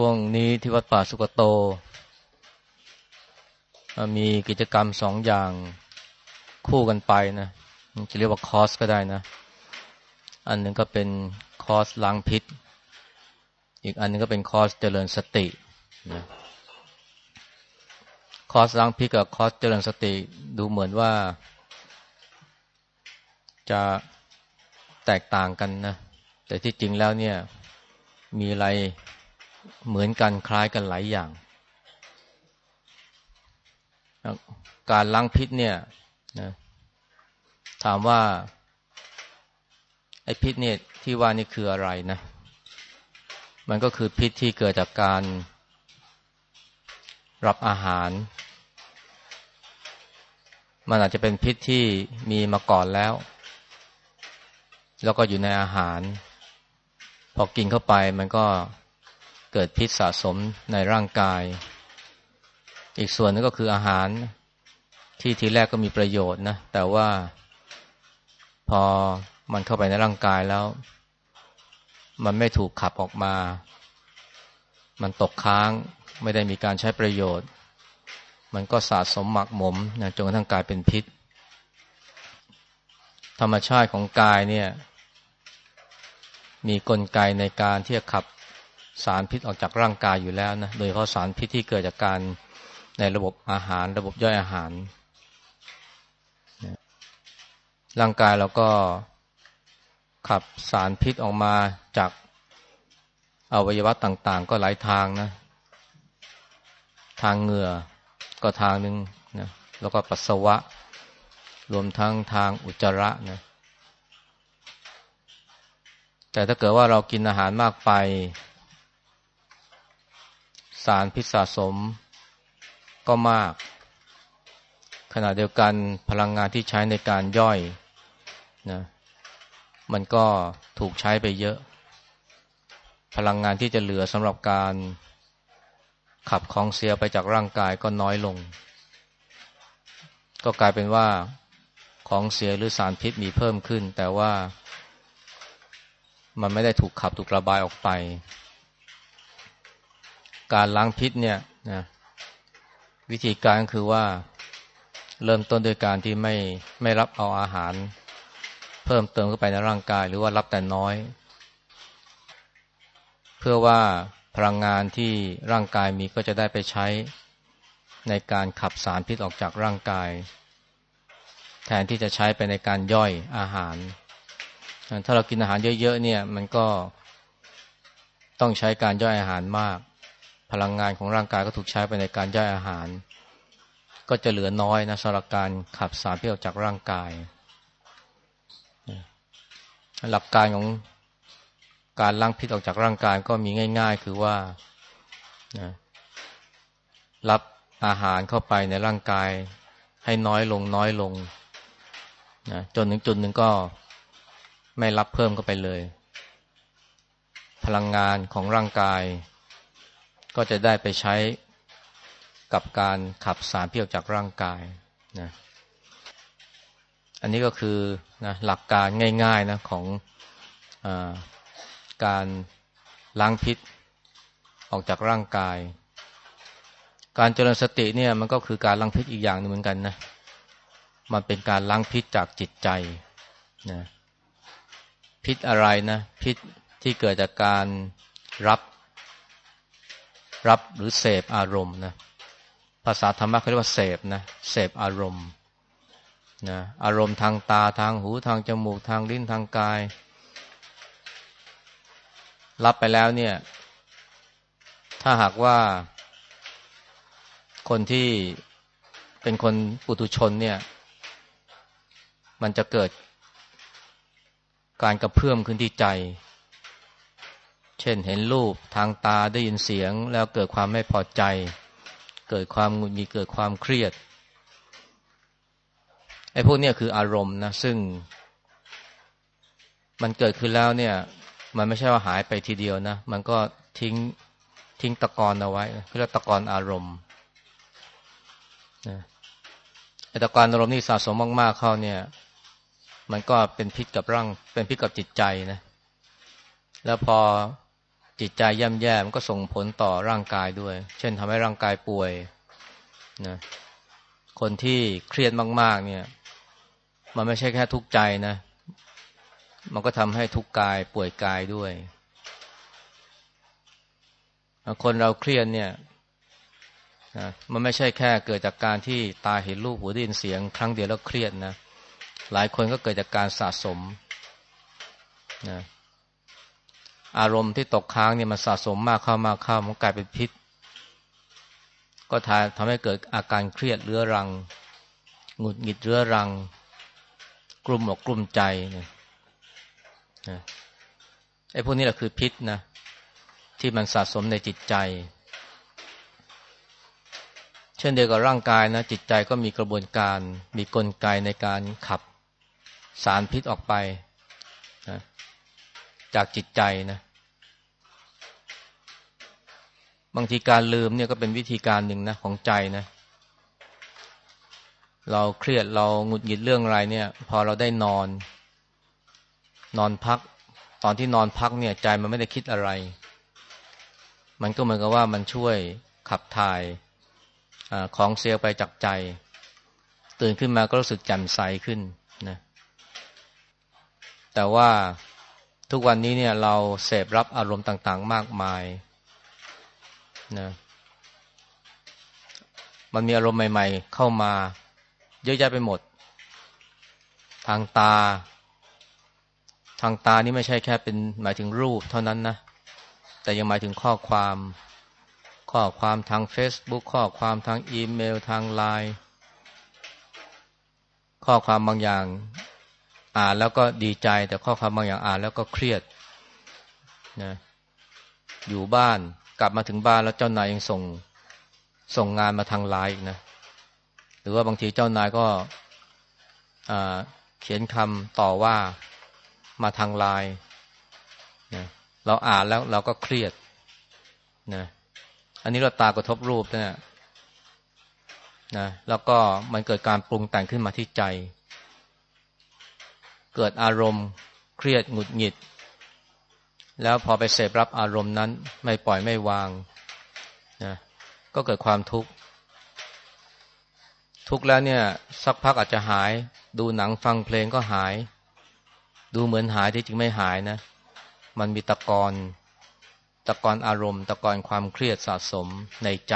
ช่วงนี้ที่วัดป่าสุกโต มีกิจกรรมสองอย่างคู่กันไปนะจะเรียกว่าคอร์สก็ได้นะ อันหนึ่งก็เป็นคอร์สล้างพิษ อีกอันนึงก็เป็นคอร์สเจริญสตินะคอร์สล้างพิษกับคอร์สเจริญสติดูเหมือนว่า จะแตกต่างกันนะ แต่ที่จริงแล้วเนี่ยมีอะไร เหมือนกันคล้ายกันหลายอย่าง การล้างพิษเนี่ยนะถามว่าไอ้พิษเนี่ยที่ว่านี่คืออะไรนะ มันก็คือพิษที่เกิดจากการรับอาหาร มันอาจจะเป็นพิษที่มีมาก่อนแล้ว แล้วก็อยู่ในอาหาร พอกินเข้าไปมันก็ เกิดพิษสะสมในร่างกาย อีกส่วนนึงก็คืออาหารที่ทีแรกก็มีประโยชน์นะ แต่ว่าพอมันเข้าไปในร่างกายแล้ว มันไม่ถูกขับออกมา มันตกค้างไม่ได้มีการใช้ประโยชน์ มันก็สะสมหมักหมมนะจนกระทั่งกลายเป็นพิษ ธรรมชาติของกายเนี่ย มีกลไกในการที่จะขับ สารพิษออกจากร่างกายอยู่แล้วนะ โดยเฉพาะสารพิษที่เกิดจากการในระบบอาหาร ระบบย่อยอาหาร ร่างกายเราก็ขับสารพิษออกมาจากอวัยวะต่าง ๆ ก็หลายทางนะ ทางเหงื่อก็ทางหนึ่งนะแล้วก็ปัสสาวะ รวมทั้งทางอุจจาระนะแต่ถ้าเกิดว่าเรากินอาหารมากไป สารพิษสะสมก็มาก ขณะเดียวกันพลังงานที่ใช้ในการย่อยนะมันก็ถูกใช้ไปเยอะ พลังงานที่จะเหลือสำหรับการขับของเสียไปจากร่างกายก็น้อยลง ก็กลายเป็นว่าของเสียหรือสารพิษมีเพิ่มขึ้น แต่ว่ามันไม่ได้ถูกขับถูกระบายออกไป การล้างพิษเนี่ยนะวิธีการคือว่าเริ่มต้นโดยการที่ไม่ไม่รับเอาอาหาร เพิ่มเติมเข้าไปในร่างกาย หรือว่ารับแต่น้อย เพื่อว่าพลังงานที่ร่างกายมีก็จะได้ไปใช้ในการขับสารพิษออกจากร่างกาย แทนที่จะใช้ไปในการย่อยอาหาร ถ้าเรากินอาหารเยอะๆเนี่ย มันก็ต้องใช้การย่อยอาหารมาก พลังงานของร่างกายก็ถูกใช้ไปในการย่อยอาหาร ก็จะเหลือน้อยนะสำหรับการขับสารพิษออกจากร่างกาย หลักการของการล้างพิษออกจากร่างกายก็มีง่าย ๆ คือว่านะรับอาหารเข้าไปในร่างกาย ให้น้อยลงน้อยลงนะจนถึงจุดหนึ่งก็ไม่รับเพิ่มเข้าไปเลย พลังงานของร่างกาย ก็จะได้ไปใช้กับการขับสารพิษออกจากร่างกายนะอันนี้ก็คือนะหลักการง่ายๆนะของอการล้างพิษออกจากร่างกาย การเจริญสติเนี่ยมันก็คือการล้างพิษอีกอย่างหนึ่งเหมือนกันนะมันเป็นการล้างพิษจากจิตใจนะพิษอะไรนะพิษที่เกิดจากการรับ รับหรือเสพอารมณ์นะภาษาธรรมะเขาเรียกว่าเสพนะเสพอารมณ์นะอารมณ์ทางตาทางหูทางจมูกทางลิ้นทางกาย รับไปแล้วเนี่ย ถ้าหากว่า คนที่เป็นคนปุถุชนเนี่ย มันจะเกิดการกระเพื่อมขึ้นที่ใจ เช่นเห็นรูปทางตาได้ยินเสียงแล้วเกิดความไม่พอใจ เกิดความงุนงีเกิดความเครียดไอ้พวกนี้คืออารมณ์นะซึ่ง มันเกิดขึ้นแล้วเนี่ย มันไม่ใช่ว่าหายไปทีเดียวนะ มันก็ทิ้งทิ้งตะกอนเอาไว้คือตะกอนอารมณ์นะไอ้ตะกอนอารมณ์นี่สะสมมากๆเข้าเนี่ย มันก็เป็นพิษกับร่างเป็นพิษกับจิตใจนะ แล้วพอ จิตใจย่ำแย่มันก็ส่งผลต่อร่างกายด้วย เช่นทำให้ร่างกายป่วยนะคนที่เครียดมาก ๆ เนี่ย มันไม่ใช่แค่ทุกข์ใจนะ มันก็ทำให้ทุกข์กายป่วยกายด้วย คนเราเครียดเนี่ยนะมันไม่ใช่แค่เกิดจากการที่ตาเห็นรูปหูได้ยินเสียง ครั้งเดียวแล้วเครียดนะ หลายคนก็เกิดจากการสะสมนะ อารมณ์ที่ตกค้างเนี่ยมันสะสมมากเข้ามากเข้ามันกลายเป็นพิษ ก็ทำทำให้เกิดอาการเครียดเรื้อรังหงุดหงิดเรื้อรัง กลุ่มอกกลุ่มใจเนี่ยไอ้พวกนี้แหละคือพิษนะที่มันสะสมในจิตใจ เช่นเดียวกับร่างกายนะจิตใจก็มีกระบวนการมีกลไกในการขับสารพิษออกไปนะจากจิตใจนะ บางทีการลืมเนี่ยก็เป็นวิธีการหนึ่งนะของใจนะ เราเครียดเราหงุดหงิดเรื่องอะไรเนี่ย พอเราได้นอน นอนพัก ตอนที่นอนพักเนี่ย ใจมันไม่ได้คิดอะไร มันก็เหมือนกับว่ามันช่วยขับถ่ายอของเสียไปจากใจ ตื่นขึ้นมาก็รู้สึกแจ่มใสขึ้นนะแต่ว่าทุกวันนี้เนี่ยเราเสพรับอารมณ์ต่าง ๆ มากมาย นะมันมีอารมณ์ใหม่ ๆ เข้ามาเยอะแยะไปหมด ทางตา ทางตานี่ไม่ใช่แค่เป็นหมายถึงรูปเท่านั้นนะ แต่ยังหมายถึงข้อความ ข้อความทาง Facebook ข้อความทางอีเมลทางไลน์ข้อความบางอย่างอ่านแล้วก็ดีใจ แต่ข้อความบางอย่างอ่านแล้วก็เครียดนะอยู่บ้าน กลับมาถึงบ้านแล้วเจ้านายยังส่งส่งงานมาทางไลน์นะหรือว่าบางทีเจ้านายก็เขียนคำต่อว่ามาทางไลน์นะเราอ่านแล้วเราก็เครียดนะอันนี้เราตากระทบรูปนะนะแล้วก็มันเกิดการปรุงแต่งขึ้นมาที่ใจ เกิดอารมณ์เครียดหงุดหงิด แล้วพอไปเสพรับอารมณ์นั้น ไม่ปล่อยไม่วางนะก็เกิดความทุกข์ ทุกข์แล้วเนี่ย สักพักอาจจะหาย ดูหนังฟังเพลงก็หาย ดูเหมือนหายที่จริงไม่หายนะ มันมีตะกอนตะกอนอารมณ์ ตะกอนความเครียดสะสมในใจ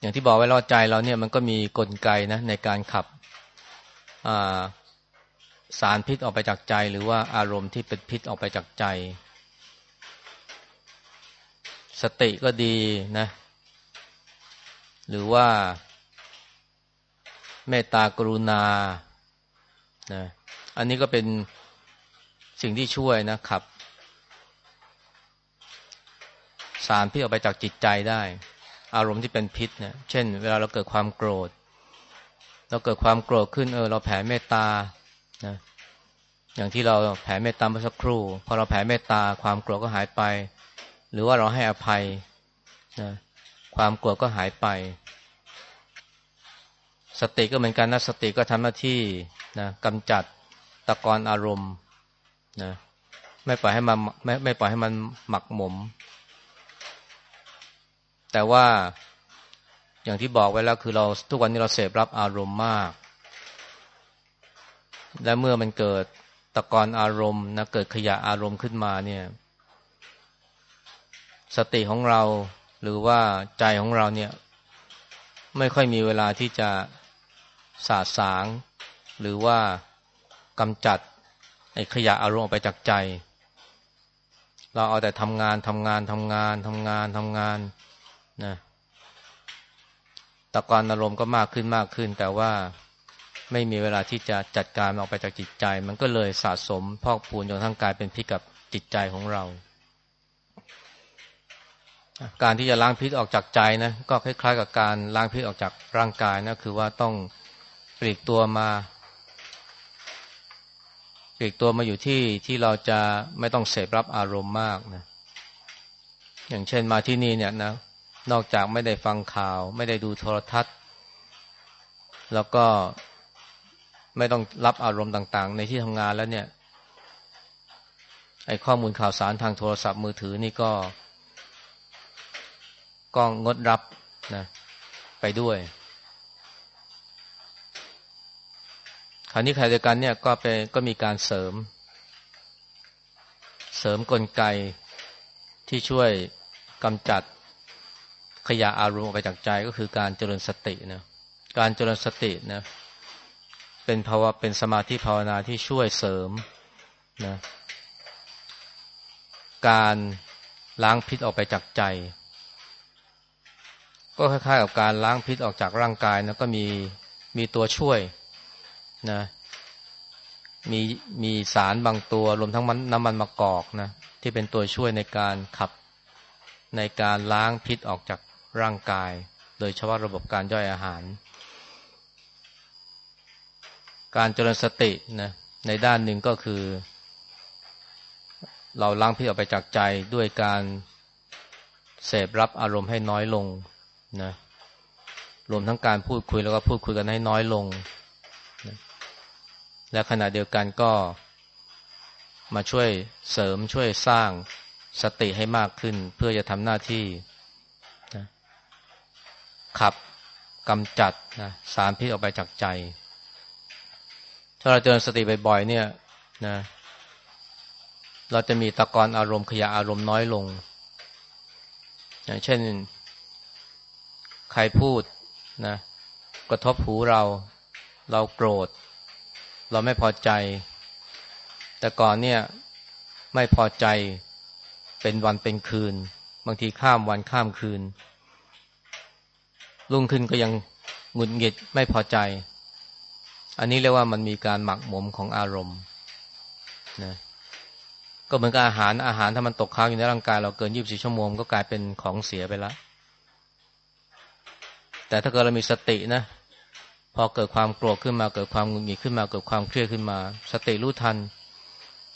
อย่างที่บอกไว้แล้วใจเราเนี่ยมันก็มีกลไกนะในการขับ สารพิษออกไปจากใจ หรือว่าอารมณ์ที่เป็นพิษออกไปจากใจ สติก็ดีนะ หรือว่า เมตตากรุณานะอันนี้ก็เป็นสิ่งที่ช่วยนะครับ สารพิษออกไปจากจิตใจได้ อารมณ์ที่เป็นพิษเนะเช่น เวลาเราเกิดความโกรธ เราเกิดความโกรธขึ้นเออเราแผ่เมตตานะ อย่างที่เราแผ่เมตตาเมื่อสักครู่ พอเราแผ่เมตตาความโกรธก็หายไป หรือว่าเราให้อภัยนะความโกรธก็หายไป สติก็เหมือนกันนะสติก็ทำหน้าที่นะกำจัดตะกอนอารมณ์นะไม่ปล่อยให้มันไม่ไม่ปล่อยให้มันหมักหมม แต่ว่าอย่างที่บอกไว้แล้วคือเราทุกวันนี้เราเสพรับอารมณ์มาก และเมื่อมันเกิด ตะกอนอารมณ์นะเกิดขยะอารมณ์ขึ้นมาเนี่ย สติของเราหรือว่าใจของเราเนี่ย ไม่ค่อยมีเวลาที่จะสาสาง หรือว่ากำจัดไอ้ขยะอารมณ์ออกไปจากใจ เราเอาแต่ทำงานทำงานทำงานทำงานทำงานนะตะกอนอารมณ์ก็มากขึ้นมากขึ้น แต่ว่า ไม่มีเวลาที่จะจัดการออกไปจากจิตใจ มันก็เลยสะสมพอกพูนจนทั้งกายเป็นพิษกับจิตใจของเรา การที่จะล้างพิษออกจากใจนะก็คล้าย ๆ กับการล้างพิษออกจากร่างกายนะคือว่าต้องปลีกตัวมาปลีกตัวมาอยู่ที่ที่เราจะไม่ต้องเสพรับอารมณ์มากนะอย่างเช่นมาที่นี่เนี่ยนะนอกจากไม่ได้ฟังข่าว ไม่ได้ดูโทรทัศน์ แล้วก็ ไม่ต้องรับอารมณ์ต่าง ๆ ในที่ทำงานแล้วเนี่ย ไอ้ข้อมูลข่าวสารทางโทรศัพท์มือถือนี่ก็ก็งดรับนะไปด้วย คราวนี้ใครเดียวกันเนี่ยก็เป็นก็มีการเสริม เสริมกลไกที่ช่วยกำจัดขยะอารมณ์ออกไปจากใจก็คือการเจริญสตินะการเจริญสตินะ เป็นภาวะเป็นสมาธิภาวนาที่ช่วยเสริมนะการล้างพิษออกไปจากใจ ก็คล้ายๆกับการล้างพิษออกจากร่างกายนะก็มีมีตัวช่วยนะมีมีสารบางตัวรวมทั้งน้ำมันมะกอกนะที่เป็นตัวช่วยในการขับในการล้างพิษออกจากร่างกาย โดยเฉพาะระบบการย่อยอาหาร การเจริญสตินะในด้านหนึ่งก็คือ เราล้างพิษออกไปจากใจด้วยการเสพรับอารมณ์ให้น้อยลงนะรวมทั้งการพูดคุยแล้วก็พูดคุยกันให้น้อยลงนะและขณะเดียวกันก็มาช่วยเสริมช่วยสร้างสติให้มากขึ้น เพื่อจะทำหน้าที่นะขับกำจัดนะสารพิษออกไปจากใจ ถ้าเราเจริญสติบ่อยๆเนี่ยนะเราจะมีตะกอนอารมณ์ขยะอารมณ์น้อยลง อย่างเช่น ใครพูดนะกระทบหูเรา เราโกรธ เราไม่พอใจ แต่ก่อนเนี่ยไม่พอใจเป็นวันเป็นคืน บางทีข้ามวันข้ามคืน รุ่งขึ้นก็ยังหงุดหงิดไม่พอใจ อันนี้เรียกว่ามันมีการหมักหมมของอารมณ์นะก็เหมือนกับอาหารอาหารถ้ามันตกค้างอยู่ในร่างกาย เราเกินยี่บสี่ชั่วโมงก็กลายเป็นของเสียไปแล้ว แต่ถ้าเกิดเรามีสตินะ พอเกิดความโกรธขึ้นมาเกิดความหงุดหงิดขึ้นมาเกิดความเครียดขึ้นมา สติรู้ทัน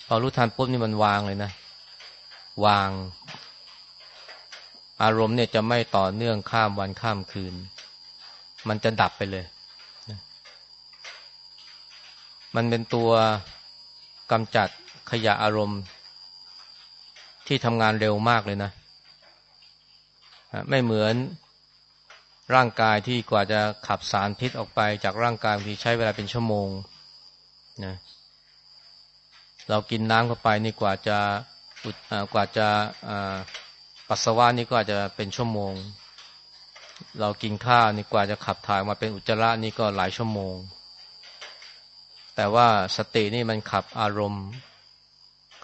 พอรู้ทันปุ๊บนี่มันวางเลยนะ วาง อารมณ์เนี่ยจะไม่ต่อเนื่องข้ามวันข้ามคืน มันจะดับไปเลย มันเป็นตัวกำจัดขยะอารมณ์ ที่ทำงานเร็วมากเลยนะ ไม่เหมือนร่างกายที่กว่าจะขับสารพิษออกไปจากร่างกายบางทีใช้เวลาเป็นชั่วโมงนะเรากินน้ำเข้าไปนี่กว่าจะกว่าจะปัสสาวะนี่ก็อาจจะเป็นชั่วโมง เรากินข้าวนี่กว่าจะขับถ่ายมาเป็นอุจจาระนี่ก็หลายชั่วโมง แต่ว่าสตินี่มันขับอารมณ์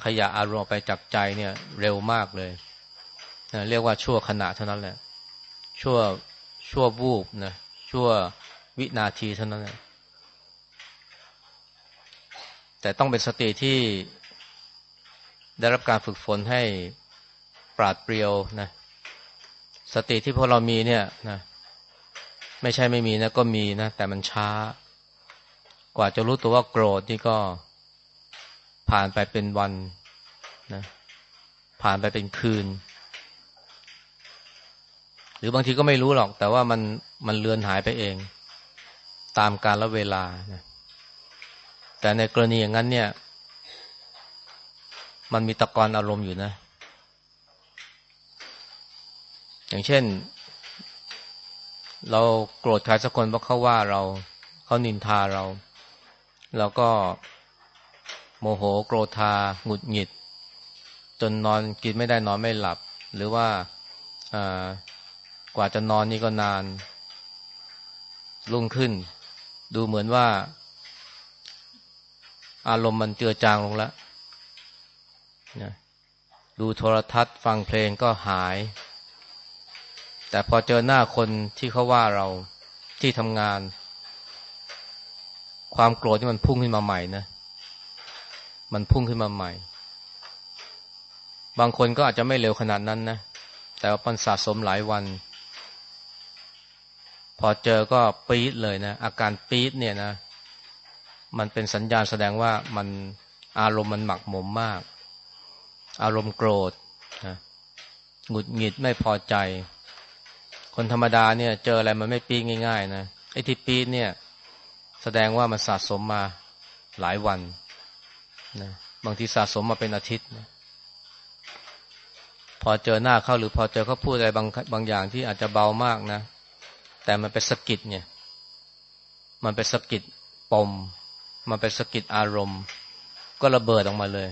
ขยะอารมณ์ไปจากใจเนี่ยเร็วมากเลยเรียกว่าชั่วขณะเท่านั้นแหละ ชั่วชั่ววูบนะชั่ววินาทีเท่านั้นแหละแต่ต้องเป็นสติที่ได้รับการฝึกฝนให้ปราดเปรียวนะสติที่พวกเรามีเนี่ยนะไม่ใช่ไม่มีนะก็มีนะแต่มันช้า ว่าจะรู้ตัวว่าโกรธนี่ก็ผ่านไปเป็นวันนะผ่านไปเป็นคืน หรือบางทีก็ไม่รู้หรอก แต่ว่ามันมันเลือนหายไปเอง ตามกาลเวลานะแต่ในกรณีอย่างนั้นเนี่ย มันมีตะกอนอารมณ์อยู่นะ อย่างเช่น เราโกรธใครสักคนเพราะเขาว่าเรา เขานินทาเรา เราก็โมโหโกรธาหงุดหงิด จนนอนกินไม่ได้นอนไม่หลับ หรือว่ากว่าจะนอนนี่ก็นานรุ่งขึ้น ดูเหมือนว่า อารมณ์มันเจือจางลงแล้วนะดูโทรทัศน์ฟังเพลงก็หาย แต่พอเจอหน้าคนที่เขาว่าเราที่ทำงาน ความโกรธที่มันพุ่งขึ้นมาใหม่นะ มันพุ่งขึ้นมาใหม่ บางคนก็อาจจะไม่เร็วขนาดนั้นนะ แต่ว่ามันสะสมหลายวัน พอเจอก็ปี๊ดเลยนะ อาการปี๊ดเนี่ยนะ มันเป็นสัญญาณแสดงว่ามันอารมณ์มันหมักหมมมาก อารมณ์โกรธนะหงุดหงิดไม่พอใจ คนธรรมดาเนี่ย เจออะไรมันไม่ปี๊ดง่าย ๆ นะ ไอ้ที่ปี๊ดเนี่ย แสดงว่ามันสะสมมาหลายวันนะบางทีสะสมมาเป็นอาทิตย์นะพอเจอหน้าเขาหรือพอเจอเขาพูดอะไรบางบางอย่างที่อาจจะเบามากนะ แต่มันเป็นสกิดเนี่ย มันเป็นสกิดปม มันเป็นสกิดอารมณ์ ก็ระเบิดออกมาเลย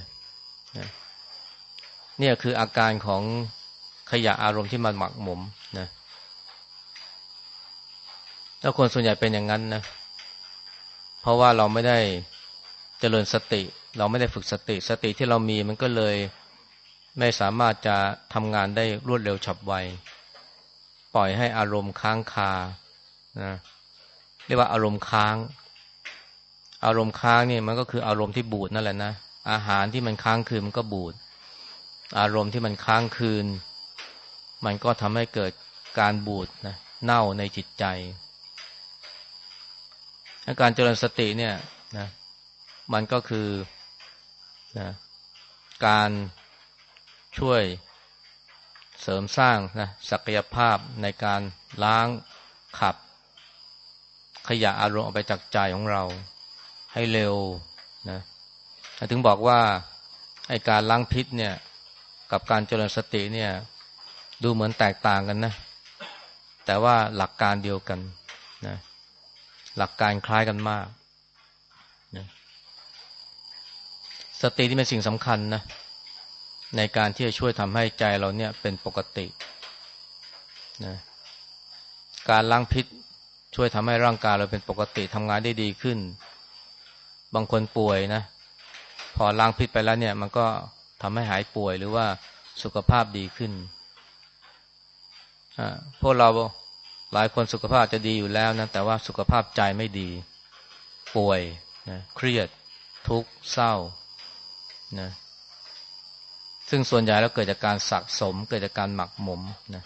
เนี่ยคืออาการของขยะอารมณ์ที่มันหมักหมมนะแล้วคนส่วนใหญ่เป็นอย่างนั้นนะเเพราะว่าเราไม่ได้เจริญสติ เราไม่ได้ฝึกสติ สติที่เรามีมันก็เลยไม่สามารถจะทำงานได้รวดเร็วฉับไว ปล่อยให้อารมณ์ค้างคานะเรียกว่าอารมณ์ค้าง อารมณ์ค้างนี่มันก็คืออารมณ์ที่บูดนั่นแหละนะ อาหารที่มันค้างคืนมันก็บูด อารมณ์ที่มันค้างคืน มันก็ทำให้เกิดการบูดนะเน่าในจิตใจ การเจริญสติเนี่ยนะมันก็คือนะการช่วยเสริมสร้างนะศักยภาพในการล้างขับ ขยะอารมณ์ออกไปจากใจของเรา ให้เร็วนะถึงบอกว่าไอการล้างพิษเนี่ยกับการเจริญสติเนี่ยดูเหมือนแตกต่างกันนะ แต่ว่าหลักการเดียวกัน หลักการคล้ายกันมากนะสติที่เป็นสิ่งสำคัญนะในการที่จะช่วยทำให้ใจเราเนี่ยเป็นปกตินะการล้างพิษช่วยทำให้ร่างกายเราเป็นปกติทำงานได้ดีขึ้น บางคนป่วยนะ พอล้างพิษไปแล้วเนี่ย มันก็ทำให้หายป่วยหรือว่าสุขภาพดีขึ้นพวกเรา หลายคนสุขภาพจะดีอยู่แล้วนะแต่ว่าสุขภาพใจไม่ดี ป่วยนะเครียด ทุกข์เศร้านะซึ่งส่วนใหญ่แล้วเกิดจากการสะสม เกิดจากการหมักหมมนะ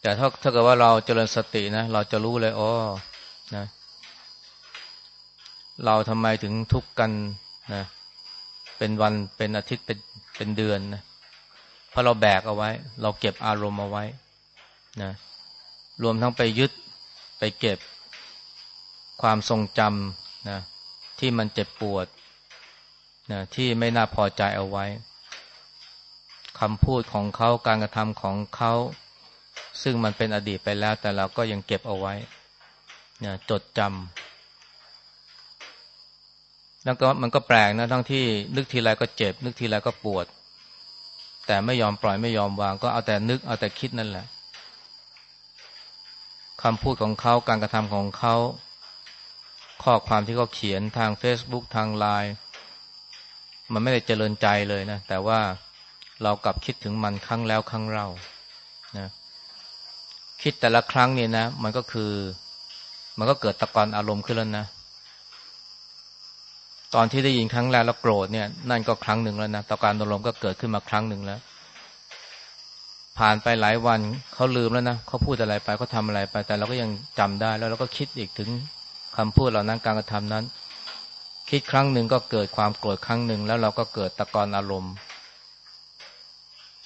แต่ถ้าถ้าเกิดว่าเราเจริญสตินะเราจะรู้เลยอ๋อนะ เราทำไมถึงทุกข์กันนะเป็นวันเป็นอาทิตย์เป็นเป็นเดือนนะเพราะเราแบกเอาไว้ เราเก็บอารมณ์เอาไว้ นะรวมทั้งไปยึดไปเก็บความทรงจำนะที่มันเจ็บปวดนะที่ไม่น่าพอใจเอาไว้คำพูดของเขาการกระทำของเขา ซึ่งมันเป็นอดีตไปแล้ว แต่เราก็ยังเก็บเอาไว้นะจดจำแล้วก็มันก็แปลกนะทั้งที่นึกทีไรก็เจ็บ นึกทีไรก็ปวด แต่ไม่ยอมปล่อยไม่ยอมวาง ก็เอาแต่นึกเอาแต่คิดนั่นแหละ คำพูดของเขาการกระทำของเขาข้อความที่เขาเขียนทาง Facebook ทางไลน์มันไม่ได้เจริญใจเลยนะ แต่ว่าเรากลับคิดถึงมันครั้งแล้วครั้งเล่านะคิดแต่ละครั้งเนี่ยนะ มันก็คือ มันก็เกิดตะกอนอารมณ์ขึ้นแล้วนะ ตอนที่ได้ยินครั้งแรกแล้วโกรธเนี่ย นั่นก็ครั้งหนึ่งแล้วนะตะกอนอารมณ์ก็เกิดขึ้นมาครั้งหนึ่งแล้ว ผ่านไปหลายวันเขาลืมแล้วนะเขาพูดอะไรไปเขาทาอะไรไป แต่เราก็ยังจำได้แล้วเราก็คิดอีกถึงคำพูดเหล่านั้นการกระทำนั้น คิดครั้งหนึ่งก็เกิดความโกรธครั้งหนึ่งแล้วเราก็เกิดตะกอนอารมณ์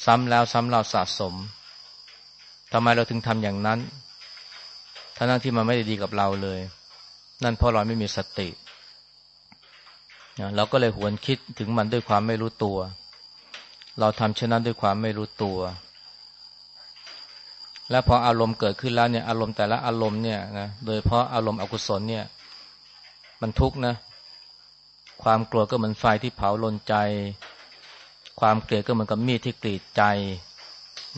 ซ้ำแล้วซ้ำเราสะสมทำไมเราถึงทำอย่างนั้นทั้งที่มันไม่ได้ดีกับเราเลย นั่นเพราะเราไม่มีสติเราก็เลยหวนคิดถึงมันด้วยความไม่รู้ตัว เราทำเช่นนั้นด้วยความไม่รู้ตัว และพออารมณ์เกิดขึ้นแล้วเนี่ยอารมณ์แต่ละอารมณ์เนี่ยนะโดยเพราะอารมณ์อกุศลเนี่ย มันทุกข์นะ ความกลัวก็เหมือนไฟที่เผาลนใจ ความเกลียดก็เหมือนกับมีดที่กรีดใจ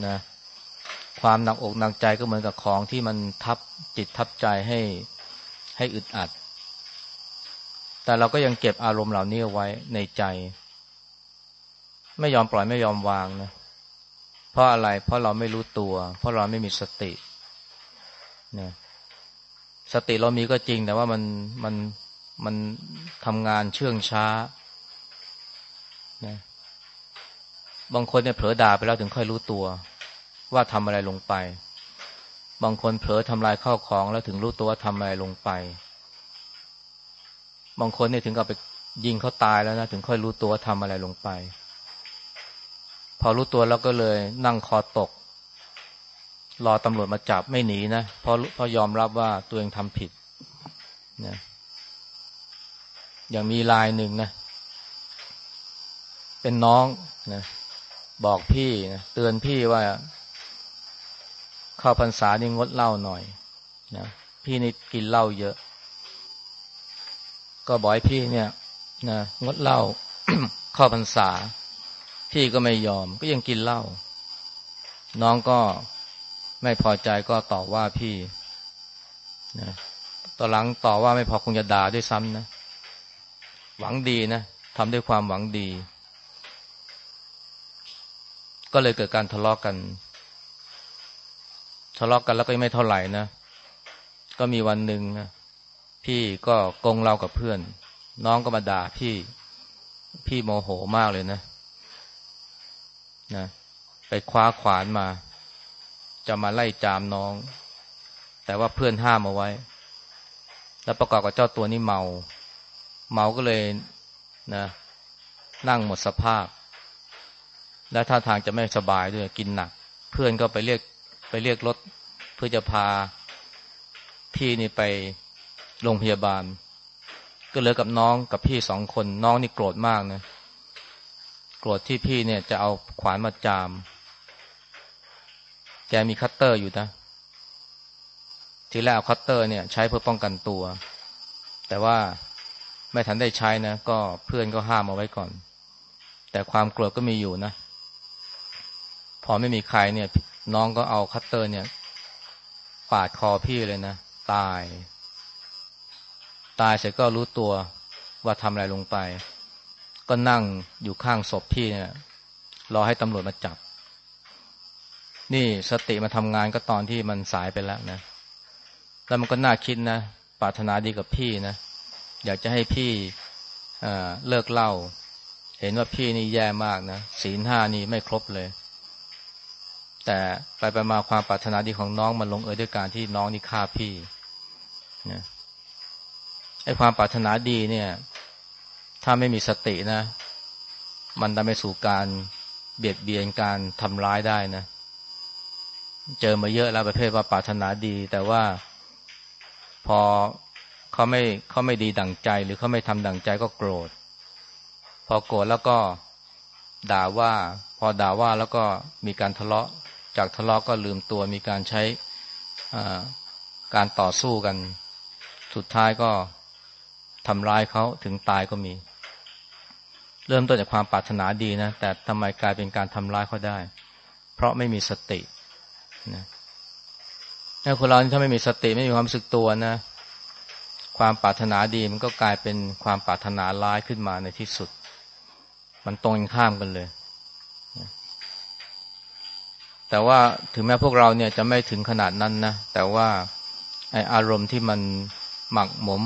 นะความหนักอกหนักใจก็เหมือนกับของที่มันทับจิตทับใจให้ให้อึดอัด แต่เราก็ยังเก็บอารมณ์เหล่านี้เอาไว้ในใจ ไม่ยอมปล่อยไม่ยอมวางนะ เพราะอะไร เพราะเราไม่รู้ตัว เพราะเราไม่มีสตินะสติเรามีก็จริง แต่ว่ามันมันมันทำงานเชื่องช้านะบางคนเนี่ยเผลอด่าไปแล้วถึงค่อยรู้ตัว ว่าทำอะไรลงไป บางคนเผลอทำลายข้าวของแล้วถึงรู้ตัวว่าทำอะไรลงไป บางคนเนี่ยถึงกับไปยิงเขาตายแล้วนะถึงค่อยรู้ตัวว่าทำอะไรลงไป พอรู้ตัวแล้วก็เลยนั่งคอตก รอตำรวจมาจับไม่หนีนะเพราะเพราะยอมรับว่าตัวเองทำผิดนะอย่างมีลายหนึ่งนะ เป็นน้องนะบอกพี่นะเตือนพี่ว่า เข้าพรรษานี่งดเหล้าหน่อยนะพี่นี่กินเหล้าเยอะ ก็บอกให้พี่เนี่ยนะงดเหล้าเข้าพรรษา พี่ก็ไม่ยอม ก็ยังกินเหล้าน้องก็ไม่พอใจก็ต่อว่าพี่นะตอหลังต่อว่าไม่พอคงจะด่าด้วยซ้ำนะ หวังดีนะทำด้วยความหวังดี ก็เลยเกิดการทะเลาะกกัน ทะเลาะกกันแล้วก็ไม่เท่าไหร่นะ ก็มีวันหนึ่งนะพี่ก็กงเรากับเพื่อน น้องก็มาด่าพี่ พี่โมโหมากเลยนะ นะไปคว้าขวานมา จะมาไล่จามน้อง แต่ว่าเพื่อนห้ามเอาไว้ แล้วประกอบกับเจ้าตัวนี้เมา เมาก็เลยนะนั่งหมดสภาพ และท่าทางจะไม่สบายด้วยกินหนัก เพื่อนก็ไปเรียกไปเรียกรถเพื่อจะพาพี่นี่ไปโรงพยาบาล ก็เหลือกับน้องกับพี่สองคน น้องนี่โกรธมากนะ โกรธที่พี่เนี่ยจะเอาขวานมาจาม แกมีคัตเตอร์อยู่นะ ทีแรกเอาคัตเตอร์เนี่ย ใช้เพื่อป้องกันตัว แต่ว่าไม่ทันได้ใช้นะ ก็เพื่อนก็ห้ามเอาไว้ก่อน แต่ความโกรธก็มีอยู่นะ พอไม่มีใครเนี่ย น้องก็เอาคัตเตอร์เนี่ยปาดคอพี่เลยนะ ตาย ตายเสร็จก็รู้ตัวว่าทำอะไรลงไป ก็นั่งอยู่ข้างศพพี่เนี่ยรอให้ตำรวจมาจับ นี่สติมาทำงานก็ตอนที่มันสายไปแล้วนะ แล้วมันก็น่าคิดนะปรารถนาดีกับพี่นะ อยากจะให้พี่เลิกเล่า เห็นว่าพี่นี่แย่มากนะศีลห้านี่ไม่ครบเลย แต่ไปไปมาความปรารถนาดีของน้องมันลงเอยด้วยการที่น้องนี่ฆ่าพี่นะไอ้ความปรารถนาดีเนี่ย ถ้าไม่มีสตินะ มันทำให้สู่การเบียดเบียนการทำร้ายได้นะ เจอมาเยอะแล้วประเภทว่าปรารถนาดี แต่ว่าพอเขาไม่เขาไม่ดีดั่งใจ หรือเขาไม่ทำดั่งใจก็โกรธ พอโกรธแล้วก็ด่าว่า พอด่าว่าแล้วก็มีการทะเลาะ จากทะเลาะก็ลืมตัวมีการใช้การต่อสู้กัน สุดท้ายก็ทำร้ายเขาถึงตายก็มี เริ่มต้นจากความปรารถนาดีนะ แต่ทำไมกลายเป็นการทำร้ายเขาได้ เพราะไม่มีสตินะถ้าคนเราถ้าไม่มีสติไม่มีความรู้สึกตัวนะ ความปรารถนาดีมันก็กลายเป็นความปรารถนาร้ายขึ้นมาในที่สุด มันตรงข้ามกันเลย แต่ว่าถึงแม้พวกเราเนี่ยจะไม่ถึงขนาดนั้นนะ แต่ว่าไออารมณ์ที่มันหมักหมม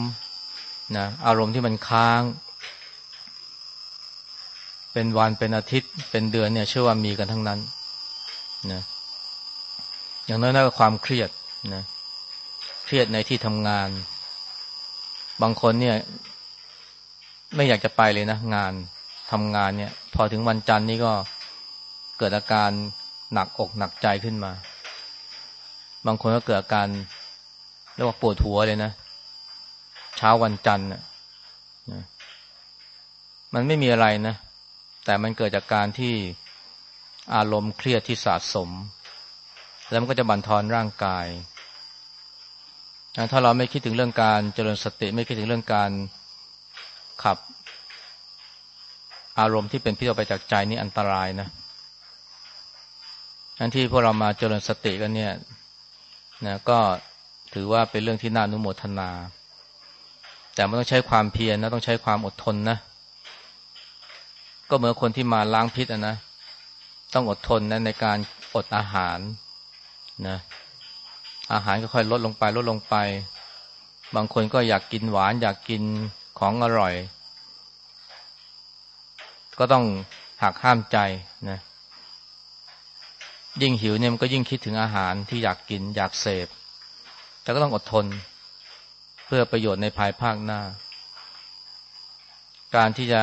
นะ อารมณ์ที่มันค้าง เป็นวันเป็นอาทิตย์ เป็นเดือนเนี่ย เชื่อว่ามีกันทั้งนั้นนะอย่างน้อยๆก็ความเครียดนะเครียดในที่ทำงาน บางคนเนี่ย ไม่อยากจะไปเลยนะงานทำงานเนี่ย พอถึงวันจันทร์นี่ก็เกิดอาการหนักอกหนักใจขึ้นมา บางคนก็เกิดอาการเรียกว่าปวดหัวเลยนะเช้าวันจันทร์นะมันไม่มีอะไรนะ แต่มันเกิดจากการที่อารมณ์เครียดที่สะสม แล้วมันก็จะบั่นทอนร่างกาย ถ้าเราไม่คิดถึงเรื่องการเจริญสติไม่คิดถึงเรื่องการขับ อารมณ์ที่เป็นพิษออกไปจากใจนี่อันตรายนะอันที่พวกเรามาเจริญสติกันเนี่ยนะก็ถือว่าเป็นเรื่องที่น่านุโมทนา แต่มันต้องใช้ความเพียรนะต้องใช้ความอดทนนะ ก็เหมือนคนที่มาล้างพิษนะต้องอดทนนะในการอดอาหารนะอาหารก็ค่อยลดลงไปลดลงไป บางคนก็อยากกินหวาน อยากกินของอร่อย ก็ต้องหักห้ามใจนะยิ่งหิวเนี่ยมันก็ยิ่งคิดถึงอาหารที่อยากกินอยากเสพ แต่ก็ต้องอดทน เพื่อประโยชน์ในภายภาคหน้า การที่จะ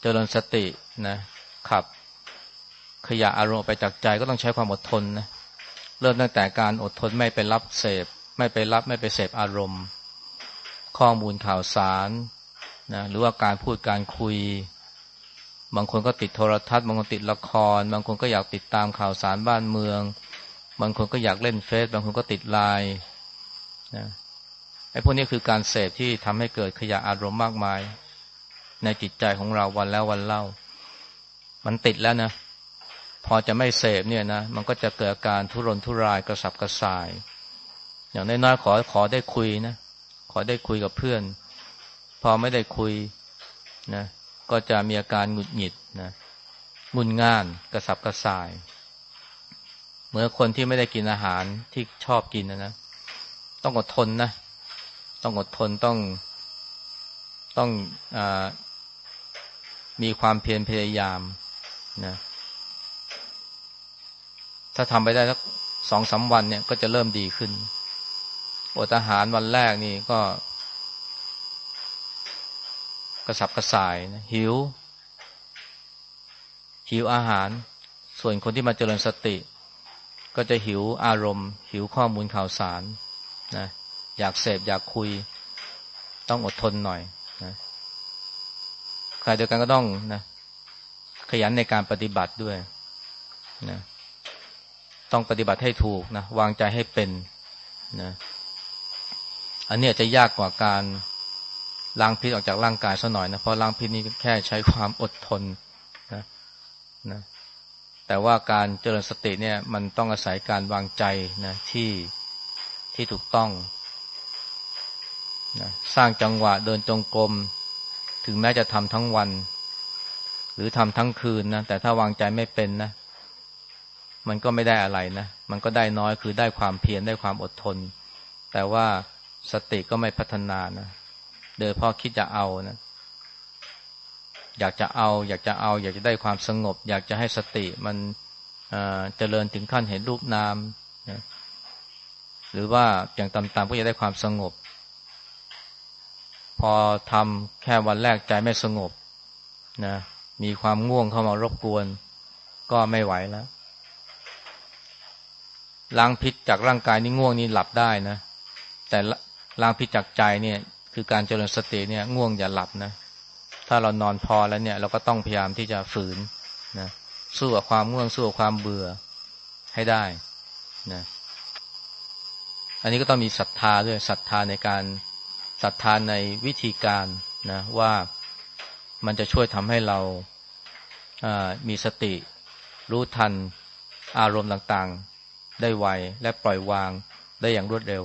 เจริญสตินะขับขยะอารมณ์ไปจากใจก็ต้องใช้ความอดทนนะเริ่มตั้งแต่การอดทนไม่ไปรับเสพ ไม่ไปรับไม่ไปเสพอารมณ์ ข้อมูลข่าวสารนะหรือว่าการพูดการคุย บางคนก็ติดโทรทัศน์ บางคนติดละคร บางคนก็อยากติดตามข่าวสารบ้านเมือง บางคนก็อยากเล่นเฟซบางคนก็ติดไลน์นะไอ้พวกนี้คือการเสพที่ทำให้เกิดขยะอารมณ์มากมาย ในจิตใจของเราวันแล้ววันเล่า มันติดแล้วนะ พอจะไม่เสพเนี่ยนะ มันก็จะเกิดอาการทุรนทุรายกระสับกระส่าย อย่างน้อยๆขอขอได้คุยนะ ขอได้คุยกับเพื่อน พอไม่ได้คุยนะ ก็จะมีอาการหงุดหงิดนะมุนง่านกระสับกระส่าย เหมือนคนที่ไม่ได้กินอาหารที่ชอบกินนะนะต้องอดทนนะ ต้องอดทนต้องต้องอ มีความเพียรพยายามนะถ้าทำไปได้สักสองสาวันเนี่ยก็จะเริ่มดีขึ้นอดอาหารวันแรกนี่ก็ กระสับกระส่ายนะหิว หิวอาหาร ส่วนคนที่มาเจริญสติ ก็จะหิวอารมณ์ หิวข้อมูลข่าวสารนะอยากเสพอยากคุย ต้องอดทนหน่อย นะเดียวกันก็ต้องนะขยันในการปฏิบัติด้วยนะต้องปฏิบัติให้ถูกนะวางใจให้เป็นนะอันนี้จะยากกว่าการล้างพิษออกจากร่างกายซะหน่อยนะเพราะล้างพิษนี้แค่ใช้ความอดทนนะนะแต่ว่าการเจริญสติเนี่ย มันต้องอาศัยการวางใจนะที่ที่ถูกต้องนะสร้างจังหวะเดินจงกรม ถึงแม้จะทำทั้งวัน หรือทำทั้งคืนนะแต่ถ้าวางใจไม่เป็นนะ มันก็ไม่ได้อะไรนะ มันก็ได้น้อยคือได้ความเพียรได้ความอดทน แต่ว่าสติก็ไม่พัฒนานะโดยพ่อคิดจะเอานะ อยากจะเอา อยากจะเอา อยากจะได้ความสงบ อยากจะให้สติมันเจริญถึงขั้นเห็นรูปนามนะหรือว่าอย่างต่ำๆก็จะได้ความสงบ พอทำแค่วันแรกใจไม่สงบนะมีความง่วงเข้ามารบกวน ก็ไม่ไหวแล้วล้างพิษจากร่างกายนี่ง่วงนี่หลับได้นะ แต่ล้างพิษจากใจเนี่ย คือการเจริญสติเนี่ย ง่วงอย่าหลับนะ ถ้าเรานอนพอแล้วเนี่ย เราก็ต้องพยายามที่จะฝืนนะสู้กับความง่วงสู้กับความเบื่อให้ได้นะอันนี้ก็ต้องมีศรัทธาด้วยศรัทธาในการ ศรัทธาในวิธีการนะว่ามันจะช่วยทำให้เรามีสติ รู้ทันอารมณ์ต่างๆ ได้ไวและปล่อยวางได้อย่างรวดเร็ว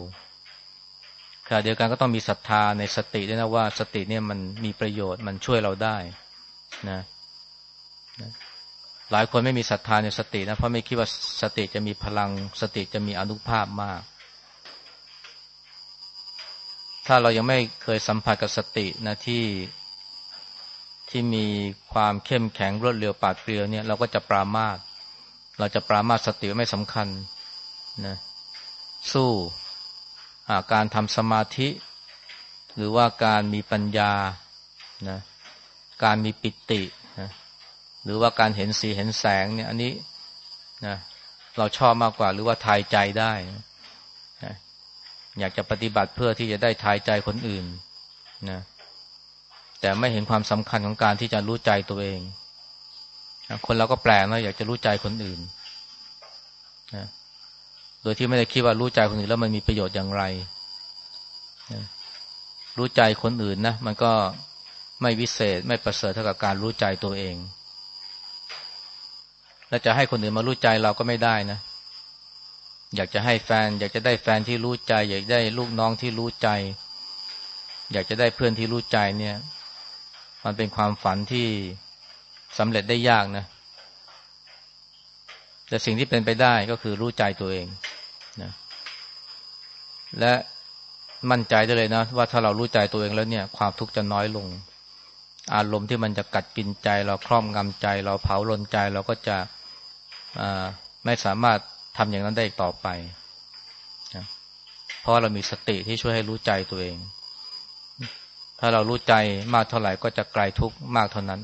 ขณะเดียวกันก็ต้องมีศรัทธาในสติด้วยนะว่าสติเนี่ยมันมีประโยชน์มันช่วยเราได้นะนะหลายคนไม่มีศรัทธาในสตินะเพราะไม่คิดว่าสติจะมีพลังสติจะมีอนุภาพมาก ถ้าเรายังไม่เคยสัมผัสกับสตินะที่ที่มีความเข้มแข็งรวดเร็วปาดเปรียวเนี่ยเราก็จะปรามาสเราจะปรามาสสติไม่สำคัญนะสู้การทำสมาธิ หรือว่าการมีปัญญานะการมีปิตินะหรือว่าการเห็นสีเห็นแสงเนี่ยอันนี้นะเราชอบมากกว่าหรือว่าทายใจได้นะ อยากจะปฏิบัติเพื่อที่จะได้ทายใจคนอื่นนะแต่ไม่เห็นความสำคัญของการที่จะรู้ใจตัวเอง คนเราก็แปลกนะอยากจะรู้ใจคนอื่นนะโดยที่ไม่ได้คิดว่ารู้ใจคนอื่นแล้วมันมีประโยชน์อย่างไรนะรู้ใจคนอื่นนะมันก็ไม่วิเศษไม่ประเสริฐเท่ากับการรู้ใจตัวเอง และจะให้คนอื่นมารู้ใจเราก็ไม่ได้นะ อยากจะให้แฟน อยากจะได้แฟนที่รู้ใจ อยากได้ลูกน้องที่รู้ใจ อยากจะได้เพื่อนที่รู้ใจเนี่ย มันเป็นความฝันที่สำเร็จได้ยากนะแต่สิ่งที่เป็นไปได้ก็คือรู้ใจตัวเองนะและมั่นใจได้เลยนะ ว่าถ้าเรารู้ใจตัวเองแล้วเนี่ย ความทุกข์จะน้อยลง อารมณ์ที่มันจะกัดกินใจ เราครอบงำใจ เราเผาลนใจ เราก็จะไม่สามารถ ทำอย่างนั้นได้อีกต่อไปนะเพราะเรามีสติที่ช่วยให้รู้ใจตัวเอง ถ้าเรารู้ใจมากเท่าไหร่ก็จะไกลทุกข์มากเท่านั้น